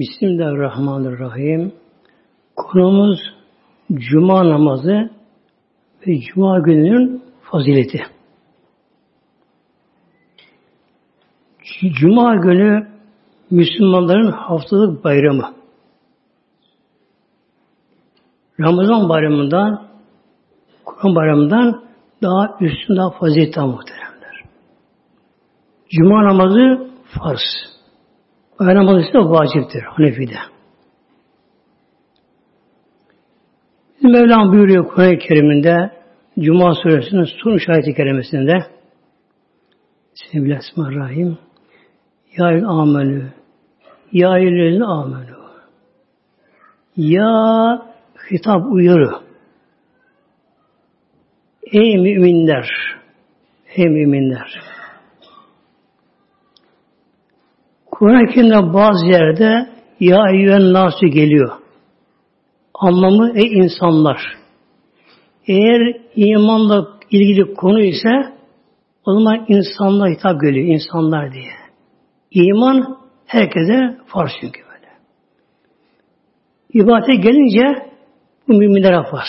Bismillahirrahmanirrahim. Konumuz Cuma namazı ve Cuma gününün fazileti. Cuma günü Müslümanların haftalık bayramı. Ramazan bayramından Kur'an bayramından daha üstün, daha faziletli muhteremler. Cuma namazı farz. Bayram namazı ise vaciptir Hanefi'de. Mevlam buyuruyor Kur'an-ı Kerim'inde Cuma suresinin son ayeti kerimesinde Bismillahirrahmanirrahim. Ya il amelü Ya il amelü Ya hitap uyarı. Ey müminler Ey müminler Kur'an-ı Kerim'de bazı yerde Ya eyyühen nasu geliyor. Anlamı ey insanlar. Eğer imanla ilgili konu ise o zaman insanlar hitap geliyor. insanlar diye. İman herkese farz çünkü böyle. İbadete gelince bu müminlere farz.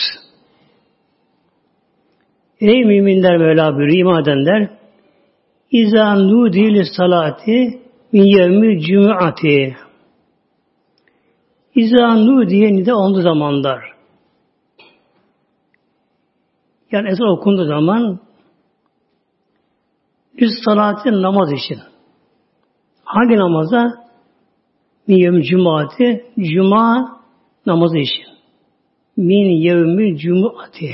Ey müminler Mevla buyuruyor, iman edenler İzâ nûdî salati min yevmi cum'ati İzâ diye nide olduğu zamanlar yani ezan okunduğu zaman üst salatin namaz için. Hangi namaza? Min yevmi cum'ati cuma namazı için. Min yevmi cum'ati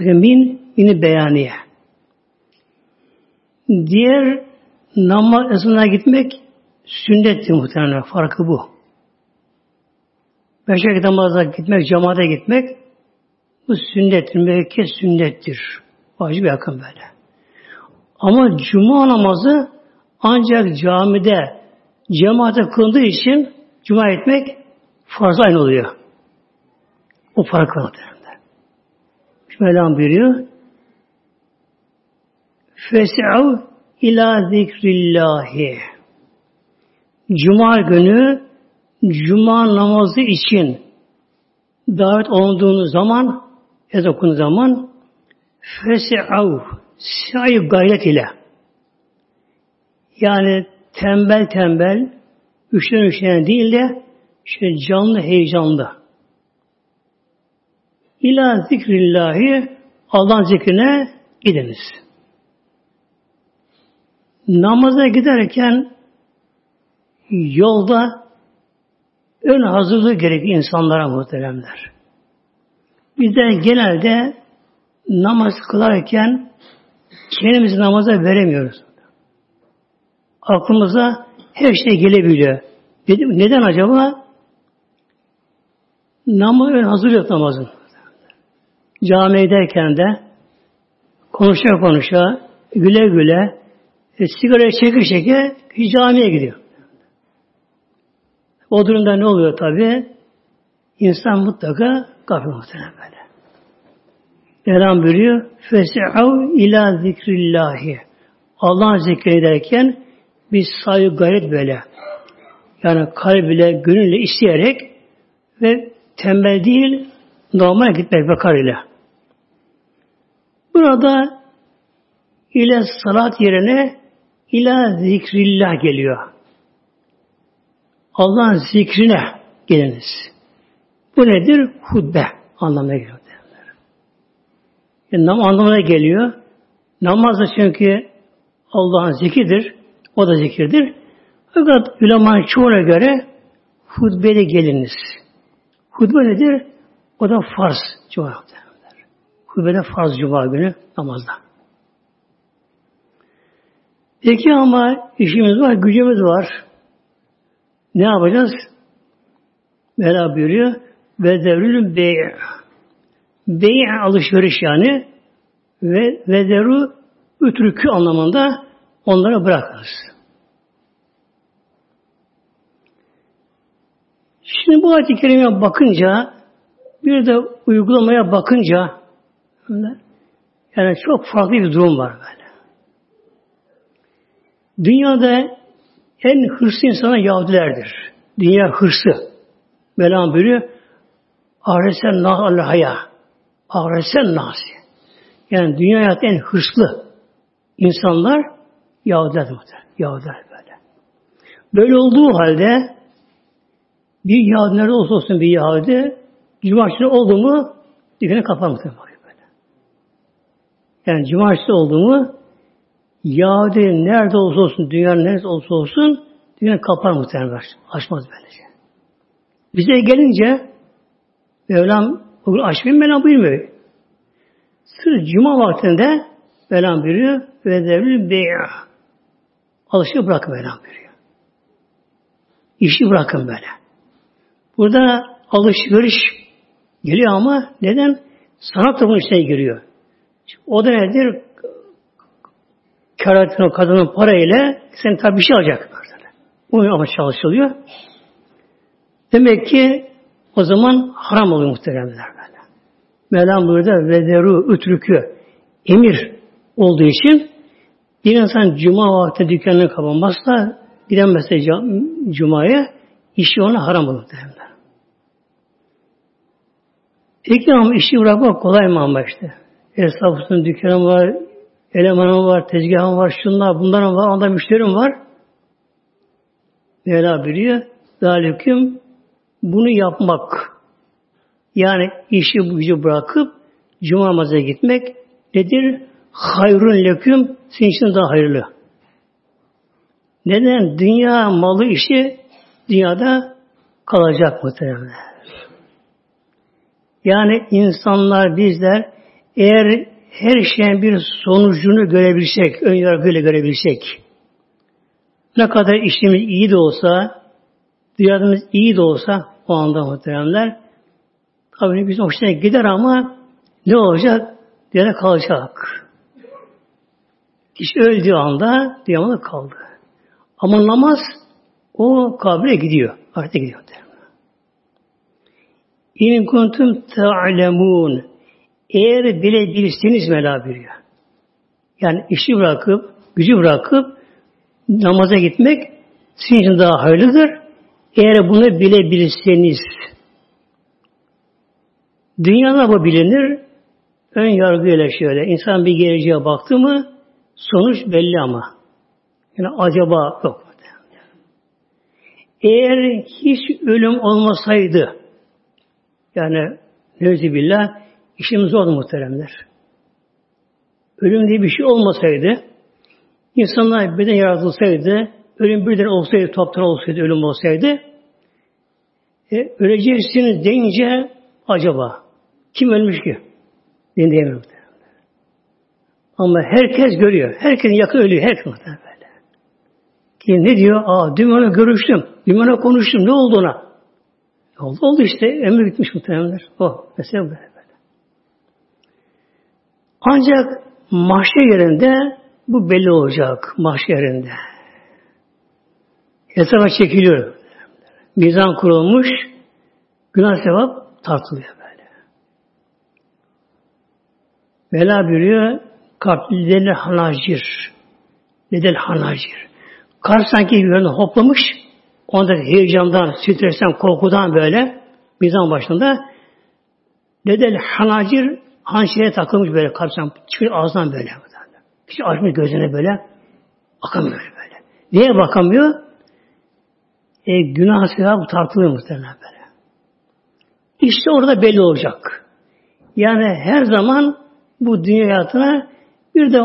min, mini beyaniye. Diğer namaz esnasına gitmek sünnettir muhtemelen. Farkı bu. Beş vakit namaza gitmek, cemaate gitmek bu sünnettir. Müekked sünnettir. Vacip yakın böyle. Ama cuma namazı ancak camide cemaate kılındığı için cuma etmek farz aynı oluyor. O fark var. Mevlam buyuruyor. Fes'av ila zikrillahi. Cuma günü Cuma namazı için davet olunduğunuz zaman ez okunduğu zaman fesi'av sayı gayret ile yani tembel tembel üşen üşen değil de işte canlı heyecanlı ila zikrillahi Allah'ın zikrine gidiniz. Namaza giderken yolda ön hazırlığı gerekli insanlara muhteremler. Bizler genelde namaz kılarken kendimizi namaza veremiyoruz. Aklımıza her şey gelebiliyor. Dedim, neden acaba? Namaz ön hazır namazın. Camiye derken de konuşa konuşa, güle güle, e, sigara çeke çeke camiye gidiyor. O durumda ne oluyor tabi? İnsan mutlaka gafil muhtemelen böyle. Mevlam buyuruyor, Fesi'av ila zikrillahi. Allah'ın zikrederken bir saygı gayret böyle. Yani kalbiyle, gönülle isteyerek ve tembel değil, normal gitmek bakar ile. Burada ile salat yerine ila zikrillah geliyor. Allah'ın zikrine geliniz. Bu nedir? Hutbe anlamına geliyor. Yani nam anlamına geliyor. Namaz da çünkü Allah'ın zikridir. O da zikirdir. Fakat ulemanın çoğuna göre hutbede geliniz. Hutbe nedir? O da farz cuma. Hutbede farz cuma günü namazda. Peki ama işimiz var, gücümüz var. Ne yapacağız? Mevla buyuruyor. Ve devrülün bey' bey' alışveriş yani ve ve deru ütrükü anlamında onlara bırakırız. Şimdi bu ayet-i kerimeye bakınca bir de uygulamaya bakınca yani çok farklı bir durum var böyle. Dünyada en hırslı insana Yahudilerdir. dünya hırsı. Mevlam buyuruyor Ahresen nah allahaya. Ahresen nasi. Yani dünya hayatı en hırslı insanlar Yahudiler. Yahudiler böyle. Böyle olduğu halde bir Yahudi nerede olsa olsun bir Yahudi Cumartesi oldu mu dükkanı kapar muhtemelen. Yani Cumartesi oldu mu Yahudi nerede olsa olsun, dünyanın nerede olsa olsun dükkanı kapar muhtemelen. Açmaz böylece. Bize gelince Mevlam bugün açmayayım Mevlam buyurmuyor. Sırf cuma vaktinde Mevlam buyuruyor ve devri bey'a. Alışı bırakın Mevlam buyuruyor. İşi bırakın böyle. Burada alışveriş geliyor ama neden? Sanat da bunun içine giriyor. O da nedir? Kar o kadının parayla sen tabi bir şey alacak. Bu ama çalışılıyor. Demek ki o zaman haram oluyor muhteremler böyle. Mevlam burada vederu ütrükü emir olduğu için bir insan cuma vakti dükkanını kapanmazsa gidemezse cumaya işi ona haram olur muhteremler. Peki ama işi bırakmak kolay mı ama işte? Esnafısın, dükkanım var, elemanım var, tezgahım var, şunlar, bunların var, onda müşterim var. Mevla biliyor. Zaliküm bunu yapmak yani işi gücü bırakıp cuma namazına gitmek nedir? Hayrun leküm senin için daha hayırlı. Neden? Dünya malı işi dünyada kalacak muhtemelen. Yani insanlar bizler eğer her şeyin bir sonucunu görebilsek, ön yargıyla görebilsek, ne kadar işimiz iyi de olsa, Dünyamız iyi de olsa o anda muhteremler tabii bizim hoşuna gider ama ne olacak? Dünyada kalacak. Kişi öldüğü anda dünyada kaldı. Ama namaz o kabre gidiyor. Artık gidiyor. İn kuntum ta'lemun eğer bilebilirsiniz Mevla buyuruyor. Yani işi bırakıp, gücü bırakıp namaza gitmek sizin için daha hayırlıdır. Eğer bunu bilebilirseniz dünyada bu bilinir ön yargıyla şöyle insan bir geleceğe baktı mı sonuç belli ama yani acaba yok. Eğer hiç ölüm olmasaydı yani billah işimiz zordu muhteremler. Ölüm diye bir şey olmasaydı insanlar beden yaratılsaydı ölüm birden olsaydı, toptan olsaydı, ölüm olsaydı e, öleceksiniz deyince acaba kim ölmüş ki? Ben diyemiyorum. Ama herkes görüyor. Herkesin yakın ölüyor. Herkes muhtemelen böyle. Ki ne diyor? Aa dün ona görüştüm. Dün ona konuştum. Ne oldu ona? Oldu oldu işte. Emir bitmiş muhtemelenler. O. Mesela böyle böyle. Ancak mahşer yerinde bu belli olacak. Mahşer yerinde. Hesaba çekiliyor. Mizan kurulmuş, günah sevap tartılıyor böyle. Mela buyuruyor, kalp lidel hanacir. Lidel hanacir. Kalp sanki yönü hoplamış, onda heyecandan, stresten, korkudan böyle, mizan başında, lidel hanacir, hançere takılmış böyle kalp çıkıyor ağzından böyle. Hiç açmış gözüne böyle, bakamıyor böyle. Niye bakamıyor? e, günah sevabı tartılıyor muhtemelen böyle. İşte orada belli olacak. Yani her zaman bu dünya hayatına bir de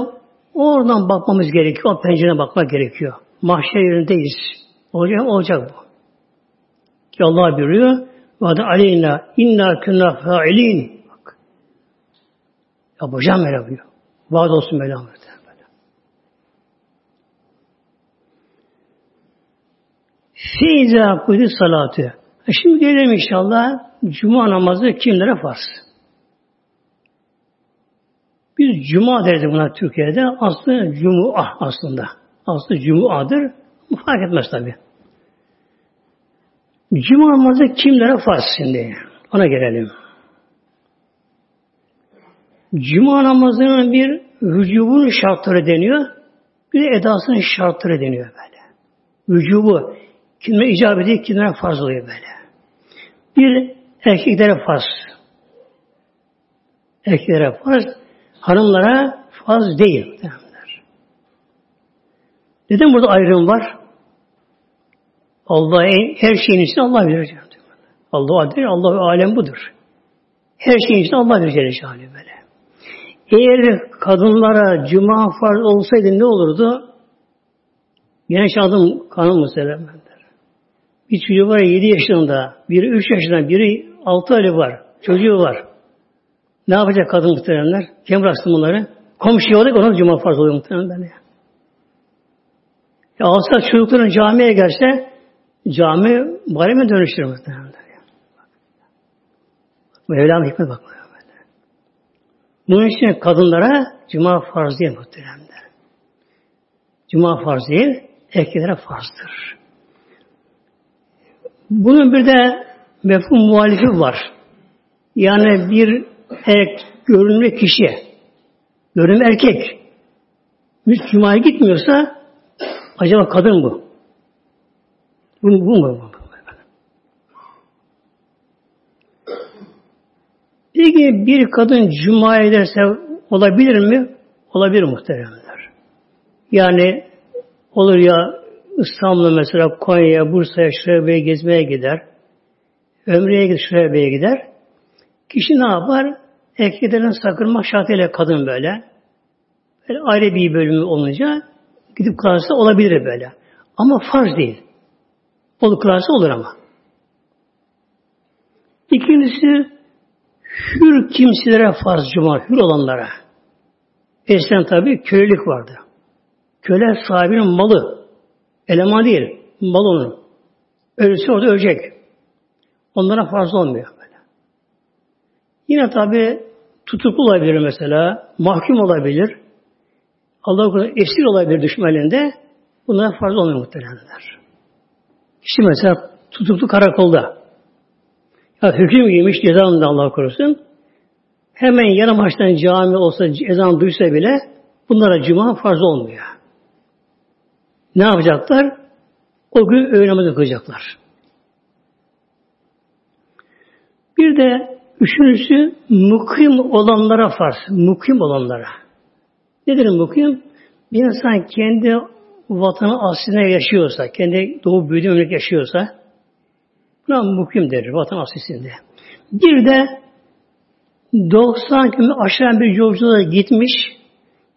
oradan bakmamız gerekiyor. O pencereden bakmak gerekiyor. Mahşer yerindeyiz. Olacak, olacak bu. Ki Allah buyuruyor Vada aleyna inna künna fa'ilin. Yapacağım Mevla buyuruyor. Vaad olsun Mevla Feyza kudi salatı. E şimdi gelelim inşallah cuma namazı kimlere farz? Biz cuma deriz buna Türkiye'de. Aslında cuma aslında. Aslında cumadır. Fark etmez tabi. Cuma namazı kimlere farz şimdi? Ona gelelim. Cuma namazının bir vücubun şartları deniyor. Bir de edasının şartları deniyor böyle. Vücubu Kimine icap ediyor, kimine farz oluyor böyle. Bir erkeklere farz. Erkeklere farz, hanımlara farz değil. Neden burada ayrım var? Allah her şeyin için Allah bilir. Allah adil, Allah alem budur. Her şeyin için Allah bilir Celle böyle. Eğer kadınlara cuma farz olsaydı ne olurdu? Genç adım kanın muhtemelen. Bir çocuğu var 7 yaşında, biri 3 yaşında, biri 6 aylık var. Çocuğu var. Ne yapacak kadın muhtemelenler? Kim bıraksın bunları? Komşuya olarak ona cuma farz oluyor muhtemelen ya. ya aslında çocukların camiye gelse cami bareme dönüştürür muhtemelen. Mevlam hikmet bakmıyor. Bunun için kadınlara cuma farz değil muhteremler. Cuma farz değil, erkeklere farzdır. Bunun bir de mefhum muhalifi var. Yani bir erkek, görünümlü kişi, görünümlü erkek, Müslümana gitmiyorsa acaba kadın bu. Bu, bu mu? Bu. Peki bir kadın cuma ederse olabilir mi? Olabilir muhteremler. Yani olur ya İstanbul'a mesela Konya'ya, Bursa'ya, şuraya gezmeye gider. Ömreye gider, şuraya gider. Kişi ne yapar? Erkeklerin sakınmak şartıyla kadın böyle. böyle ayrı bir bölümü olunca gidip kılarsa olabilir böyle. Ama farz değil. Olur kılarsa olur ama. İkincisi hür kimselere farz cuma, hür olanlara. Eskiden tabi kölelik vardı. Köle sahibinin malı. Eleman değil. Mal onun. Ölürse orada ölecek. Onlara farz olmuyor böyle. Yine tabi tutuklu olabilir mesela. Mahkum olabilir. Allah korusun esir olabilir düşmanında. Bunlara farz olmuyor muhtemelenler. İşte mesela tutuklu karakolda. Ya hüküm giymiş cezanında Allah korusun. Hemen yanı baştan cami olsa ezan duysa bile bunlara cuma farz olmuyor. Ne yapacaklar? O gün öğle namazı kılacaklar. Bir de üçüncüsü mukim olanlara farz. Mukim olanlara. Nedir mukim? Bir insan kendi vatanı asline yaşıyorsa, kendi doğu büyüdüğü memleket yaşıyorsa, buna mukim denir vatan aslisinde. Bir de 90 km aşağı bir yolculuğa gitmiş,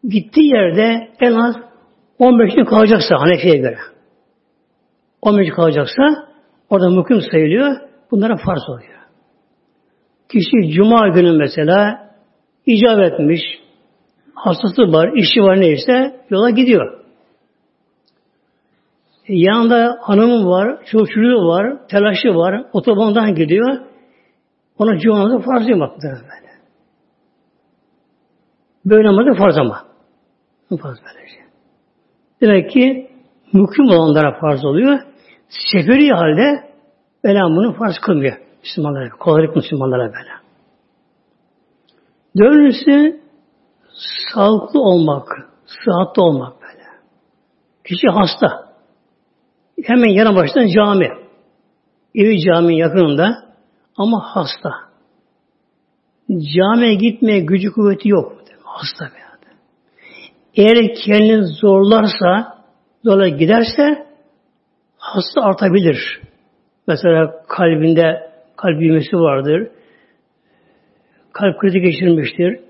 gittiği yerde en az 15 gün kalacaksa Hanefi'ye göre. 15 gün kalacaksa orada mukim sayılıyor. Bunlara farz oluyor. Kişi cuma günü mesela icap etmiş, hastası var, işi var neyse yola gidiyor. Yanında hanımı var, çocuğu var, telaşı var, otobandan gidiyor. Ona cuma namazı farz değil böyle. Böyle namazı farz ama. Farz böylece. Demek ki mukim olanlara farz oluyor. Seferi halde Mevlam bunu farz kılmıyor. Müslümanlara, kolaylık Müslümanlara böyle. Dördüncüsü sağlıklı olmak, sıhhatli olmak böyle. Kişi hasta. Hemen yana baştan cami. Evi cami yakınında ama hasta. Camiye gitmeye gücü kuvveti yok. Hasta be. Eğer kendini zorlarsa, zorla giderse hasta artabilir. Mesela kalbinde kalp büyümesi vardır. Kalp krizi geçirmiştir.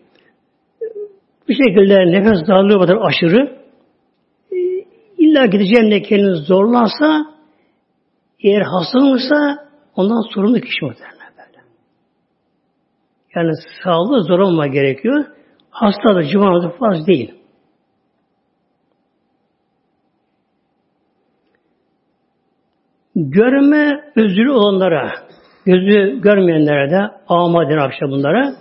Bir şekilde nefes darlığı vardır aşırı. İlla gideceğine kendini zorlarsa eğer hastalanırsa ondan sorumlu kişi muhtemelen böyle. Yani sağlığı zor olma gerekiyor. Hasta da civanızı farz değil. Görme özürü olanlara, gözü görmeyenlere de ama denir akşam bunlara.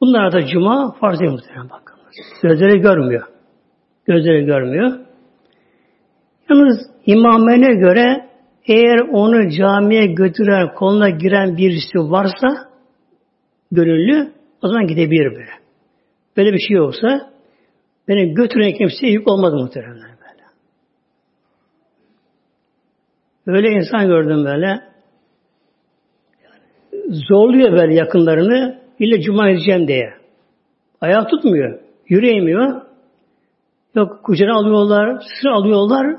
Bunlara da cuma farz değil muhtemelen bakınız. Gözleri görmüyor. Gözleri görmüyor. Yalnız imamene göre eğer onu camiye götüren, koluna giren birisi varsa gönüllü o zaman gidebilir böyle. Böyle bir şey yoksa beni götüren kimseye yük olmadı muhtemelen. Öyle insan gördüm böyle. Zorluyor böyle yakınlarını. İlle cuma edeceğim diye. Ayağı tutmuyor. Yürüyemiyor. Yok kucağına alıyorlar, sıra alıyorlar.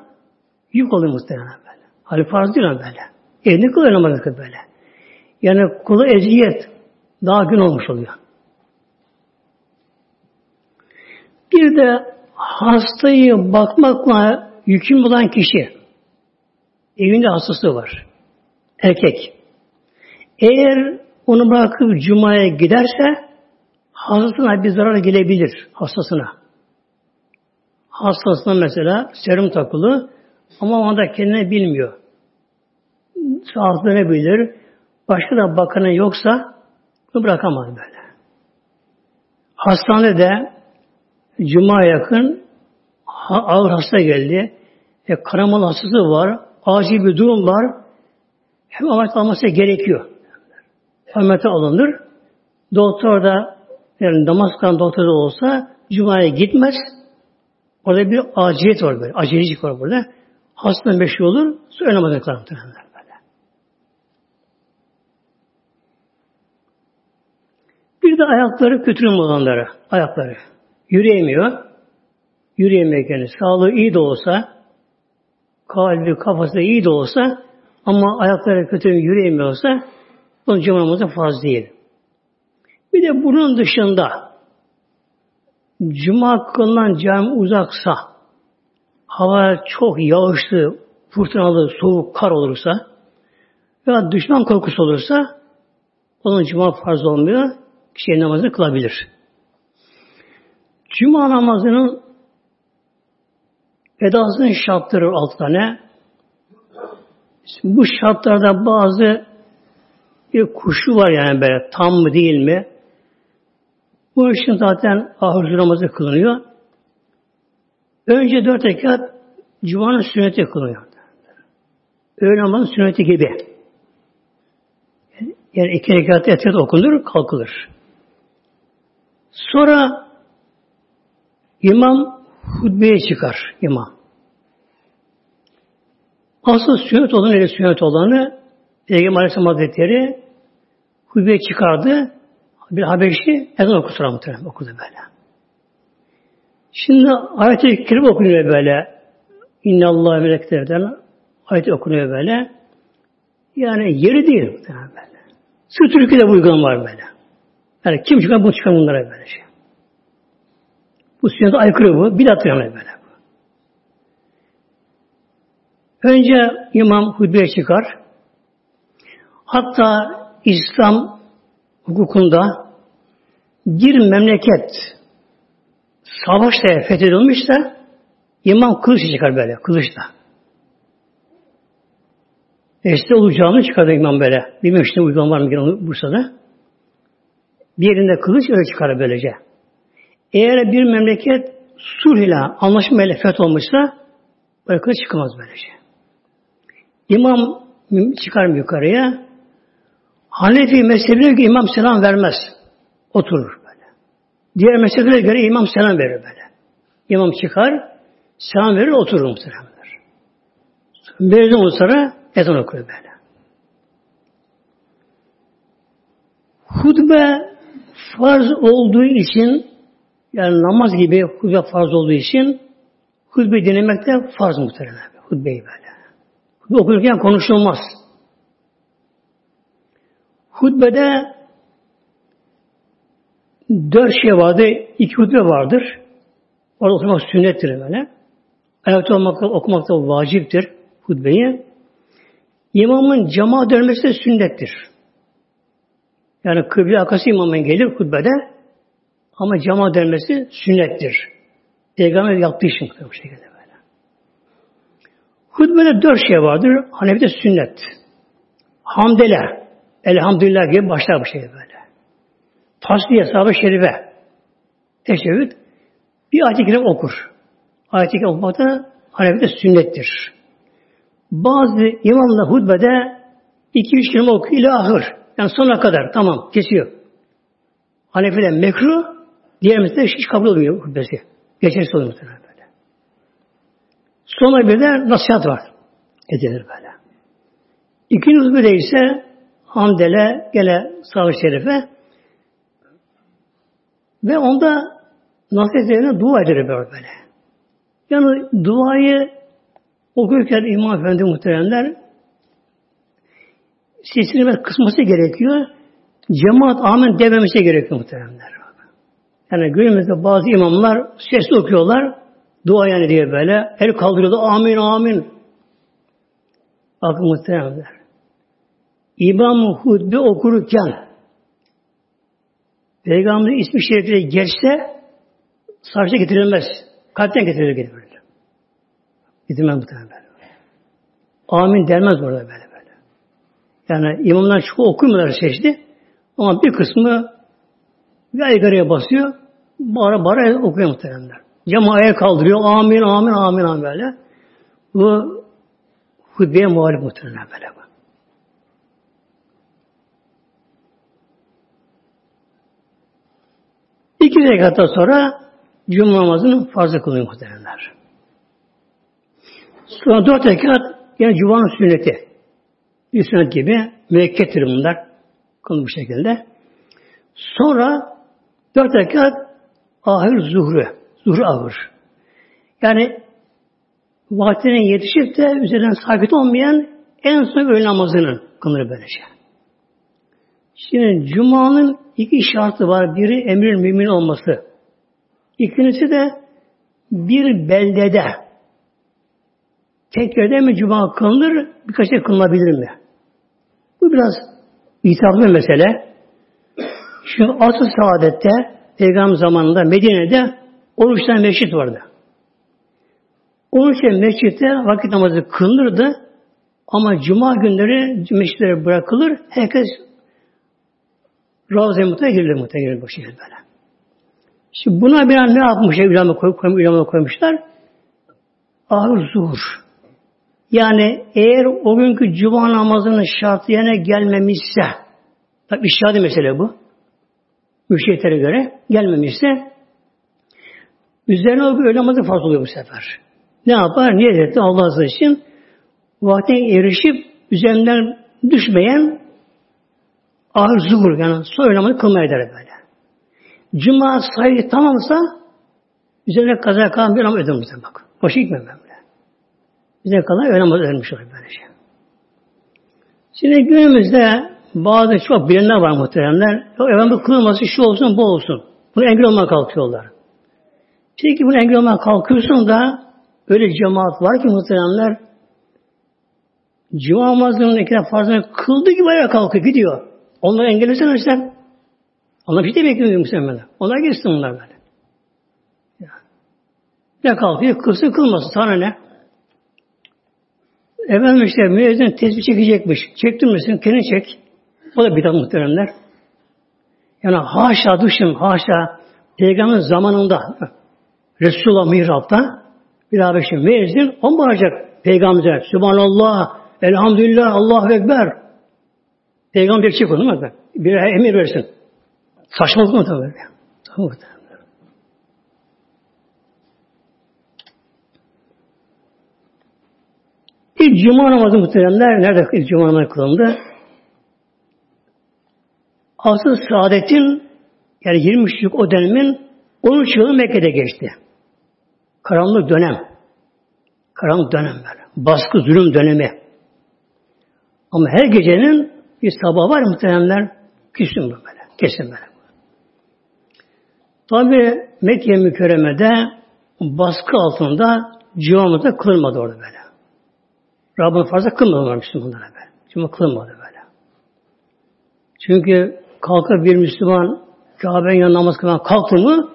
Yük oluyor muhtemelen böyle. Hali farz değil böyle. Elini kılıyor namazı böyle. Yani kula eziyet daha gün olmuş oluyor. Bir de hastayı bakmakla yüküm bulan kişi evinde hastası var. Erkek. Eğer onu bırakıp cumaya giderse hastasına bir zarar gelebilir hastasına. Hastasına mesela serum takılı ama o anda kendine bilmiyor. Sağlıklanabilir. Başka da bakanı yoksa bunu bırakamaz böyle. Hastanede Cuma yakın ağır hasta geldi. E, kanamalı hastası var. Acil bir durum var. Hem ameliyat alması gerekiyor. Ameliyata alınır. Doktor da yani namaz kılan doktor da olsa Cuma'ya gitmez. Orada bir aciliyet var böyle. Acelelik var burada. Hasta meşhur olur. Sonra namazı kılar böyle. Bir de ayakları kötürüm olanları. Ayakları. Yürüyemiyor. Yürüyemiyor kendisi. Sağlığı iyi de olsa, kalbi, kafası iyi de olsa ama ayakları kötü yürüyemiyorsa bunun cumamızda farz değil. Bir de bunun dışında cuma kılınan cami uzaksa hava çok yağışlı, fırtınalı, soğuk, kar olursa veya düşman korkusu olursa onun cuma farz olmuyor. Kişi namazını kılabilir. Cuma namazının edasının şartları altı tane. Bu şartlarda bazı bir kuşu var yani böyle tam mı değil mi? Bu için zaten ahir namazı kılınıyor. Önce dört rekat Cuma'nın sünneti kılınıyor. Öğle namazın sünneti gibi. Yani iki rekat etiyat okunur, kalkılır. Sonra İmam hutbeye çıkar imam. Asıl sünnet olan öyle sünnet olanı Peygamber Aleyhisselam Hazretleri hutbeye çıkardı. Bir Habeşi ezan okutur muhtemelen okudu böyle. Şimdi ayet-i kerim okunuyor böyle. İnne Allah meleklerden ayet okunuyor böyle. Yani yeri değil muhtemelen böyle. Sırf Türkiye'de bu uygulama var böyle. Yani kim çıkar bu çıkar bunlara böyle şey. Bu sünnete aykırı bu. Bidat yani böyle. Önce imam hutbeye çıkar. Hatta İslam hukukunda bir memleket savaşla fethedilmişse imam kılıç çıkar böyle, kılıçla. Eskide olacağını çıkardı imam böyle. Bilmiyorum işte uygulama var mı Bursa'da. Bir yerinde kılıç öyle çıkar böylece. Eğer bir memleket sulh ile anlaşmayla feth olmuşsa böyle kılıç çıkamaz böylece. İmam çıkar yukarıya. Hanefi mezhebine imam selam vermez. Oturur. Diğer mezheplere göre imam selam verir böyle. İmam çıkar, selam verir, oturur muhtemelen. Mezun sonra ezan okuyor böyle. Hutbe farz olduğu için yani namaz gibi hutbe farz olduğu için hutbe dinlemek de farz muhtemelen. Hutbeyi böyle. Hutbe okurken konuşulmaz. Hutbede dört şey vardır. iki hutbe vardır. Orada oturmak sünnettir böyle. Ayakta olmak, okumak da vaciptir hutbeyi. İmamın cama dönmesi de sünnettir. Yani kıble akası imamın gelir hutbede ama cama dönmesi sünnettir. Peygamber yaptığı için bu şekilde böyle. Hutbede dört şey vardır. Hanefi'de sünnet. Hamdele. Elhamdülillah gibi başlar bu şey böyle. Tasliye, sahabe şerife. Teşebbüt. Bir ayet-i kerim okur. Ayet-i kerim okumak da Hanefi'de sünnettir. Bazı imamla hutbede iki üç kelime okuyor ile ahır. Yani sonuna kadar tamam kesiyor. Hanefi'de mekruh, diğer mesela hiç kabul olmuyor hutbesi. Geçersiz oluyor böyle. Sonra bir de nasihat var. Edilir böyle. İkinci hutbede ise Hamdele gele sağ şerife ve onda nasihatlerine dua eder böyle. Yani duayı okurken İmam Efendi muhteremler sesini kısması gerekiyor. Cemaat amin dememesi gerekiyor muhteremler. Yani günümüzde bazı imamlar sesli okuyorlar. Dua yani diye böyle. El kaldırıyorlar. Amin amin. Bakın muhteremler. İmam hutbe okurken Peygamberin ismi şerifleri geçse sarışa getirilmez. Kalpten getirilir getirilir. Getirmez muhtemelen böyle. Amin denmez burada böyle böyle. Yani imamlar çoğu okumuyorlar seçti. Ama bir kısmı bir aygaraya basıyor. Bara bara okuyor muhteremler. Cemaaya kaldırıyor. Amin, amin, amin, amin böyle. Bu hutbeye muhalif muhteremler böyle. Bu. İki rekatta sonra Cuma namazının farzı kılıyor muhteremler. Sonra dört rekat yani Cuma'nın sünneti. Bir sünnet gibi müekkettir bunlar. Kılmış şekilde. Sonra dört rekat ahir zuhru. Zuhru ahır. Yani vaktine yetişip de üzerinden sabit olmayan en son öğle namazını kılır böylece. Şimdi Cuma'nın iki şartı var. Biri emir mümin olması. İkincisi de bir beldede tek yerde mi cuma kılınır, birkaç şey kılınabilir mi? Bu biraz bir mesele. Şu asıl saadette Peygamber zamanında Medine'de 13 tane mescit vardı. 13 tane mescitte vakit namazı kılınırdı ama cuma günleri mescitlere bırakılır. Herkes Ravza-i Mutlu'ya girilir muhtemelen bu şekilde böyle. Şimdi buna bir an ne yapmış? Ulama, koy, ulama koymuşlar. Ahır zuhur. Yani eğer o günkü cuma namazının şartı yerine gelmemişse, tabi işaret mesele bu. Müşriyetlere göre gelmemişse, üzerine o öğle namazı fazla oluyor bu sefer. Ne yapar? Niyet etti Allah razı için. Vaktine erişip üzerinden düşmeyen ahır zuhur yani son namazı kılmaya eder böyle. Cuma sayı tamamsa üzerine kaza kalan bir namaz ödemez bak. Boşa gitmem bile. Bize kalan öyle namaz ödenmiş olur böylece. Şimdi günümüzde bazı çok bilenler var muhteremler. Efendim bu kılması şu olsun bu olsun. Bunu engel olmaya kalkıyorlar. Peki bunu engel olmaya kalkıyorsun da öyle cemaat var ki muhteremler Cuma namazının ikine farzını kıldığı gibi ayağa kalkıyor gidiyor. Onları engellesene sen. Onlar bir şey de bekliyor muhtemelen. Onlar geçsin onlar böyle. Ne kalkıyor? Kılsın kılmasın. Sana ne? Efendim işte müezzin tesbih çekecekmiş. Çektin misin? Çek. O da bidat muhteremler. Yani haşa düşün, haşa Peygamber zamanında Resulullah mihrapta bir abi şimdi müezzin on bağıracak Peygamber. Subhanallah, Elhamdülillah, Allahu Ekber. Peygamber çek onu mu? Bir emir versin. Saçmalık mı tabii? Tabii. İlk cuma namazı muhteremler nerede ilk cuma namazı kılındı? Asıl saadetin yani 23 yıllık o dönemin 13 yılı Mekke'de geçti. Karanlık dönem. Karanlık dönem böyle. Baskı, zulüm dönemi. Ama her gecenin bir sabah var muhteremler. Kesin böyle. Kesin böyle. Tabi Mekke mükerremede baskı altında civamızda kılmadı orada böyle. Rabbim fazla kılmadılar Müslümanlara böyle. Cuma kılmadı böyle. Çünkü kalkıp bir Müslüman Kabe'nin yanına namaz kılan kalktı mı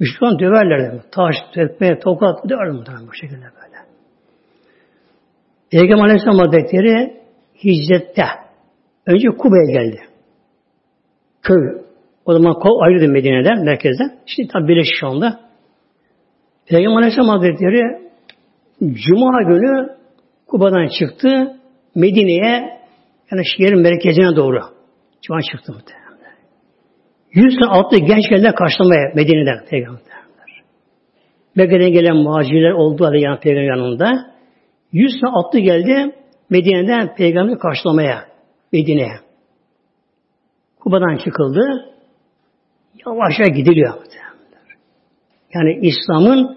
Müslüman döverlerdi. Taş, tekme, tokat döverdi muhtemelen bu şekilde böyle. Peygamber Aleyhisselam Hazretleri hicrette önce Kuba'ya geldi. Köy. O zaman kol ayrıydı Medine'den, merkezden. Şimdi tabi Birleşik şu anda. Peygamber Aleyhisselam Hazretleri Cuma günü Kuba'dan çıktı. Medine'ye yani şehrin merkezine doğru. Cuma çıktı muhtemelen. Yüz tane altı genç gelenler karşılamaya Medine'den Peygamber. Mekke'den gelen muhacirler oldu da yan Peygamber yanında. Yüz tane atlı geldi. Medine'den peygamberi karşılamaya Medine'ye. Kuba'dan çıkıldı. Yavaşça gidiliyor. Yani İslam'ın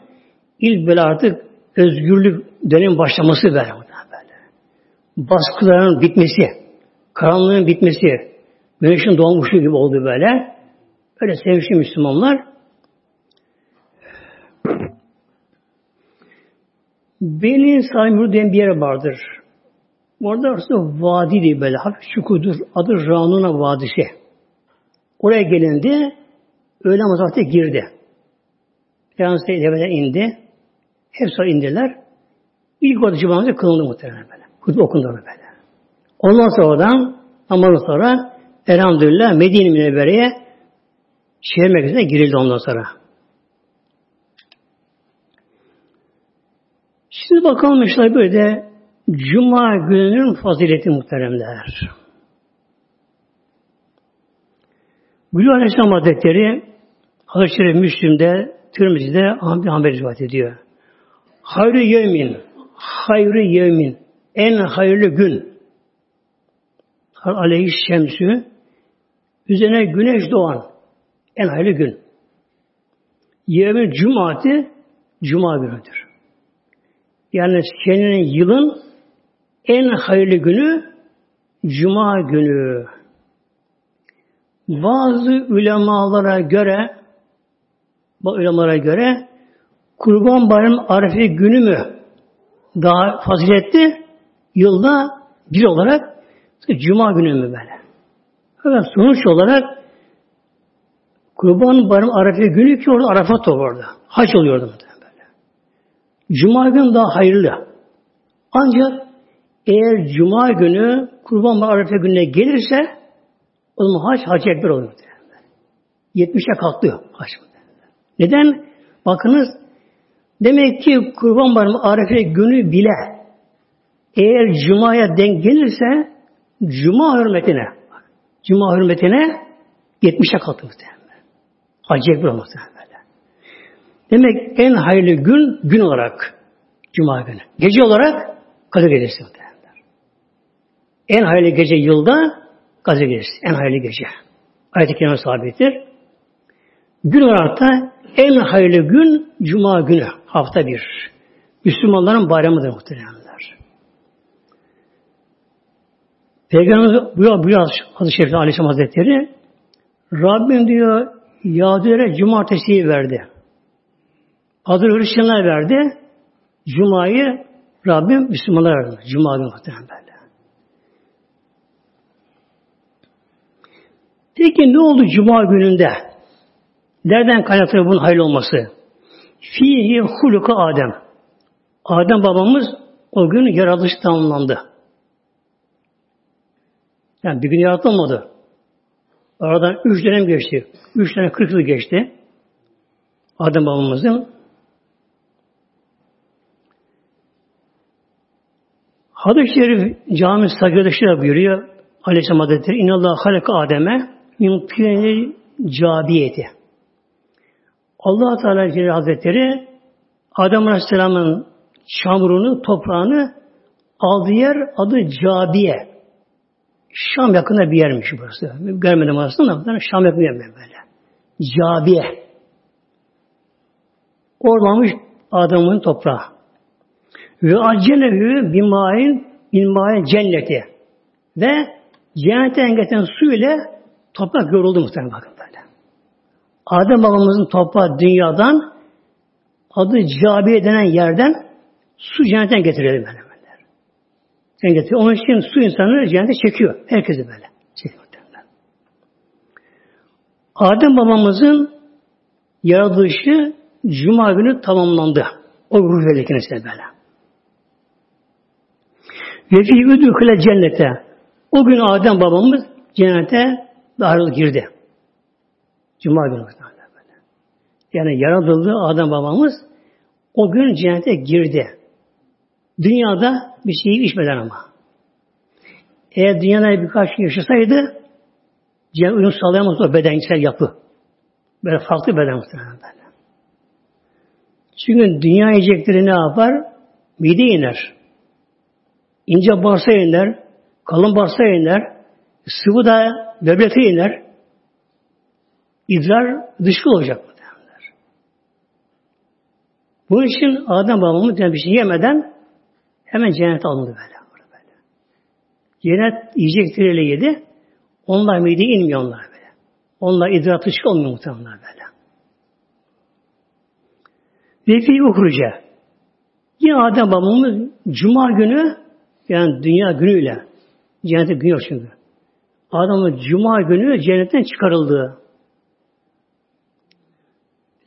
ilk böyle artık özgürlük dönem başlaması böyle. böyle. Baskıların bitmesi, karanlığın bitmesi, güneşin doğmuşu gibi oldu böyle. Öyle sevmişti Müslümanlar. Beni Saymur diye bir yer vardır. Orada aslında vadi diye böyle hafif çukurdur. Adı Ranuna Vadisi. Oraya gelindi. Öğle vakti girdi. Peygamber deveden indi. Hepsi indiler. İlk orada cumanızda kılındı muhtemelen böyle. Hutbe okundu böyle. Ondan sonra oradan namazdan sonra elhamdülillah Medine Münevvere'ye şehir merkezine girildi ondan sonra. Şimdi bakalım işte böyle Cuma gününün fazileti muhteremler. Gülü Aleyhisselam Hazretleri Hazreti Müslim'de, Tirmizi'de Ahmet Hanbel rivayet ediyor. Hayrı yevmin, hayrı yevmin, en hayırlı gün. Aleyhi şemsü, üzerine güneş doğan en hayırlı gün. Yevmin cumaati, cuma günüdür. Yani senin yılın en hayırlı günü cuma günü. Bazı ulemalara göre bu ulemalara göre Kurban Bayramı Arife günü mü daha faziletli? Yılda bir olarak Cuma günü mü böyle? Evet sonuç olarak Kurban Bayramı Arife günü ki orada Arafat orada. Hac oluyordu böyle. Cuma günü daha hayırlı. Ancak eğer Cuma günü Kurban Bayramı Arife gününe gelirse o zaman hac, hac ekber olur. 70'e kalktı hac. Neden? Bakınız demek ki Kurban Bayramı Arefe günü bile eğer Cuma'ya denk gelirse Cuma hürmetine Cuma hürmetine 70'e kalktı muhtemelen. Hacı Ekber muhtemelen. Demek en hayırlı gün gün olarak Cuma günü. Gece olarak Kadir Gecesi. En hayırlı gece yılda Kadir Gecesi. En hayırlı gece. Ayet-i Kerime sabittir. Gün olarak da en hayırlı gün Cuma günü. Hafta bir. Müslümanların bayramıdır muhteremler. Peygamberimiz buyuruyor, buyuruyor Hazreti Şerif Aleyhisselam Hazretleri Rabbim diyor Yahudilere cumartesiyi verdi. Hazır Hristiyanlar verdi. Cuma'yı Rabbim Müslümanlara verdi. Cuma günü muhtemelen böyle. Peki ne oldu Cuma gününde? Nereden kaynaklanıyor bunun hayırlı olması? Fihi huluka Adem. Adem babamız o gün yaratılış tamamlandı. Yani bir gün yaratılmadı. Aradan üç dönem geçti. Üç tane kırk yıl geçti. Adem babamızın. Hadis-i Şerif cami sakırdaşı buyuruyor. Aleyhisselam Hazretleri İnallah halaka Adem'e min tînil cabiyeti. allah Teala Celle Hazretleri Adem Aleyhisselam'ın çamurunu, toprağını aldığı yer adı Cabiye. Şam yakında bir yermiş burası. Görmedim aslında ama Şam yakında bir böyle. Cabiye. Ormanmış Adem'in toprağı. Ve acelehu bimain bilmain cenneti. Ve cennetten gelen su ile toprak yoruldu muhtemelen bakın böyle. Adem babamızın toprağı dünyadan adı Cabiye denen yerden su cennetten getiriyor böyle. getiriyor. Onun için su insanı cennete çekiyor. Herkesi böyle. Çekiyor. Adem babamızın yaratılışı Cuma günü tamamlandı. O ruh velikine böyle. Ve fi üdükle cennete. O gün Adem babamız cennete dahil girdi. Cuma günü böyle. Yani yaratıldı Adem babamız o gün cennete girdi. Dünyada bir şeyi içmeden ama. Eğer dünyada birkaç gün yaşasaydı cennet uyum sağlayamaz o bedensel yapı. Böyle farklı beden muhtemelen böyle. Çünkü dünya yiyecekleri ne yapar? Mide iner. ince bağırsa iner, kalın bağırsa iner, sıvı da böbrete iner. İdrar dışkı olacak bu derler. Bunun için Adem babamız bir şey yemeden hemen cennet alındı böyle. böyle. Cennet yiyecekleriyle yedi. Onlar mide inmiyor onlar böyle. Onlar idrar dışkı olmuyor muhtemelen böyle. Ve fi uhruce. Yine Adem babamız Cuma günü yani dünya günüyle cennete gün yok çünkü. Adamın Cuma günü cennetten çıkarıldığı.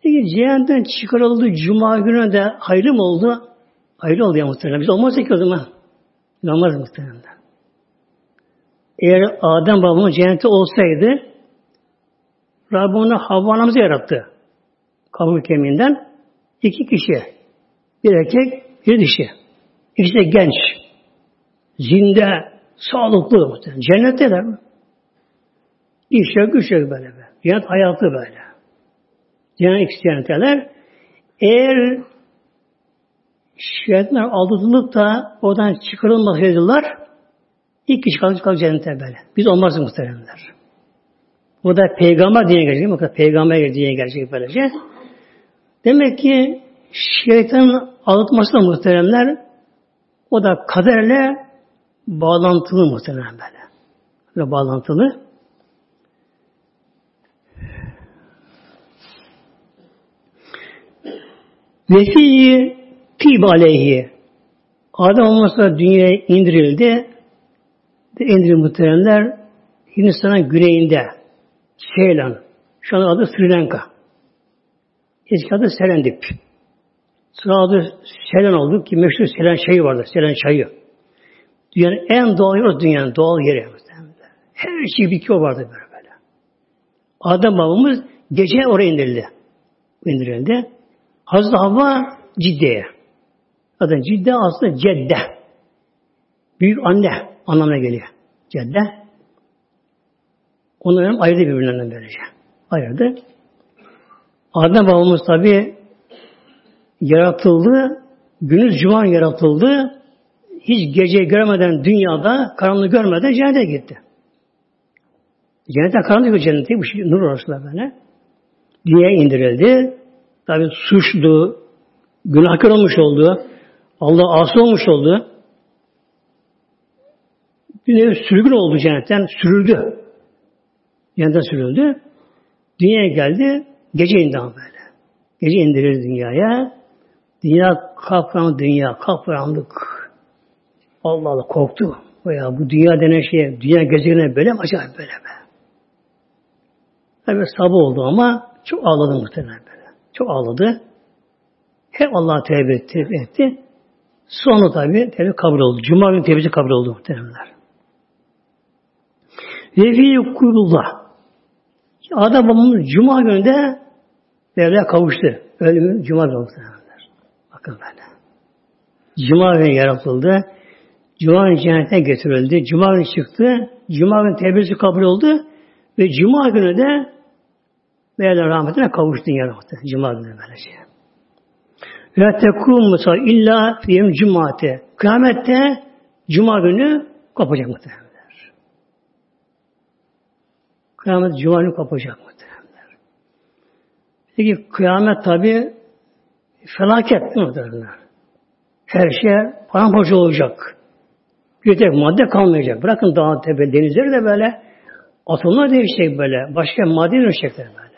Peki cehennemden çıkarıldı Cuma günü de hayırlı mı oldu? Hayırlı oldu ya muhtemelen. Biz olmazsa ki o zaman. Olmaz muhtemelen. Eğer Adem babamın cennette olsaydı Rabbim onu Havva anamızı yarattı. Kabuk kemiğinden. iki kişi. Bir erkek, bir dişi. İkisi de genç. Zinde, sağlıklı. Cennetteler? İş yok, güç yok böyle. Be. Cennet hayatı böyle. Cennet cennetteler. Eğer şeytanlar aldatılıp da oradan çıkarılmasaydılar ilk kişi kalacak, kalacak cennete böyle. Biz olmaz muhteremler. Bu da peygamber diye gelecek. O peygamber diye gelecek böylece. Demek ki şeytanın aldatması da muhteremler o da kaderle bağlantılı muhterem böyle. Böyle bağlantılı. Ve fihi tib aleyhi. Adem olmasa dünyaya indirildi. De indirildi muhteremler Hindistan'ın güneyinde Seylan. Şu an adı Sri Lanka. Eski adı Serendip. Sonra adı Selen oldu ki meşhur Selen çayı vardı. Selen çayı. Dünyanın en doğal yeri dünyanın doğal yeri. Her şey bitiyor vardı böyle böyle. Adem babamız gece oraya indirildi. İndirildi. Hazreti Havva Cidde'ye. Zaten Cidde aslında Cedde. Büyük anne anlamına geliyor. Cedde. Onlar hem ayrı birbirlerinden böylece. Ayırdı. Adem babamız tabi yaratıldı. Günüz cuma yaratıldı. Hiç gece görmeden dünyada, karanlık görmeden cennete gitti. Cennete karanlık bir cenneti, bu şey, nur orası böyle. Dünyaya indirildi tabi suçlu, günahkar olmuş oldu, Allah asıl olmuş oldu. Bir nevi sürgün oldu cennetten, sürüldü. Cennetten sürüldü. Dünyaya geldi, gece indi ama böyle. Gece indirir dünyaya. Dünya kapkaranlık dünya, kapkaranlık. Allah Allah korktu. Ya bu dünya denen şey, dünya gezegene böyle mi? Acayip böyle be. Tabi sabah oldu ama çok ağladı muhtemelen. Çok ağladı. Hep Allah'a tevbe etti, tevbe etti. Sonra tabi tevbe kabul oldu. Cuma günü tevbesi kabul oldu muhteremler. Ve fi kulullah. Adam babamız Cuma gününde Mevla'ya kavuştu. Ölümü Cuma günü muhteremler. Bakın böyle. Cuma günü yaratıldı. Cuma günü cennete getirildi. Cuma günü çıktı. Cuma günü tevbesi kabul oldu. Ve Cuma günü de Mevla rahmetine kavuştu dünya Cuma günü böylece. Ve tekum musa illa fiyem cumate. Kıyamette Cuma günü kopacak muhtemelenler. Kıyamet Cuma günü kopacak muhtemelenler. Peki kıyamet tabi felaket muhtemelenler. Her şey paramparça olacak. Tek madde kalmayacak. Bırakın dağ tepe denizleri de böyle atomlar değişecek böyle. Başka madde dönüşecekler böyle.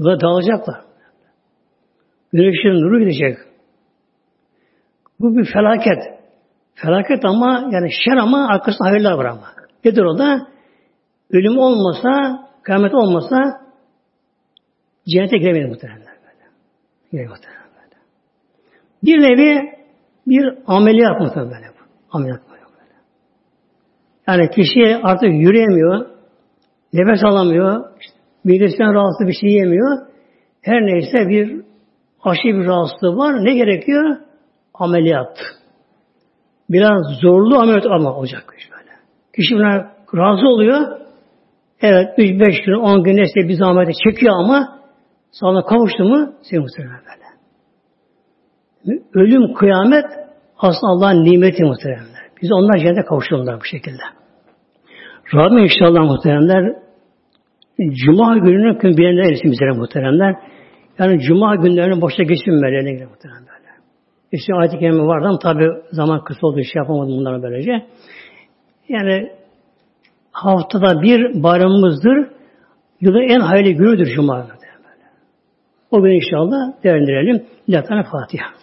Yola dağılacaklar. Güneşin nuru gidecek. Bu bir felaket. Felaket ama yani şer ama arkasında hayırlar var ama. Nedir o da? Ölüm olmasa, kıyamet olmasa cennete giremeyiz muhtemelen. Giremeyiz muhtemelen. Bir nevi bir ameliyat muhtemelen böyle. Ameliyat böyle. Yani kişi artık yürüyemiyor, nefes alamıyor, işte midesinden rahatsız bir şey yemiyor. Her neyse bir aşı bir rahatsızlığı var. Ne gerekiyor? Ameliyat. Biraz zorlu ameliyat ama olacak böyle. Kişi buna razı oluyor. Evet 3-5 gün 10 gün neyse bir zahmete çekiyor ama sonra kavuştu mu seni muhtemelen böyle. Ölüm, kıyamet aslında Allah'ın nimeti muhtemelen. Biz onlar cennete kavuşurlar bu şekilde. Rabbim inşallah muhteremler Cuma gününün gün birinde erişim üzere muhteremler. Yani Cuma günlerini boşa geçirmelerine muhterem böyle. İşte ayet-i kerime vardı ama tabi zaman kısa olduğu şey yapamadım bunları böylece. Yani haftada bir bayramımızdır. Yılın en hayırlı günüdür Cuma günü. O gün inşallah değerlendirelim. Lillahi Fatiha.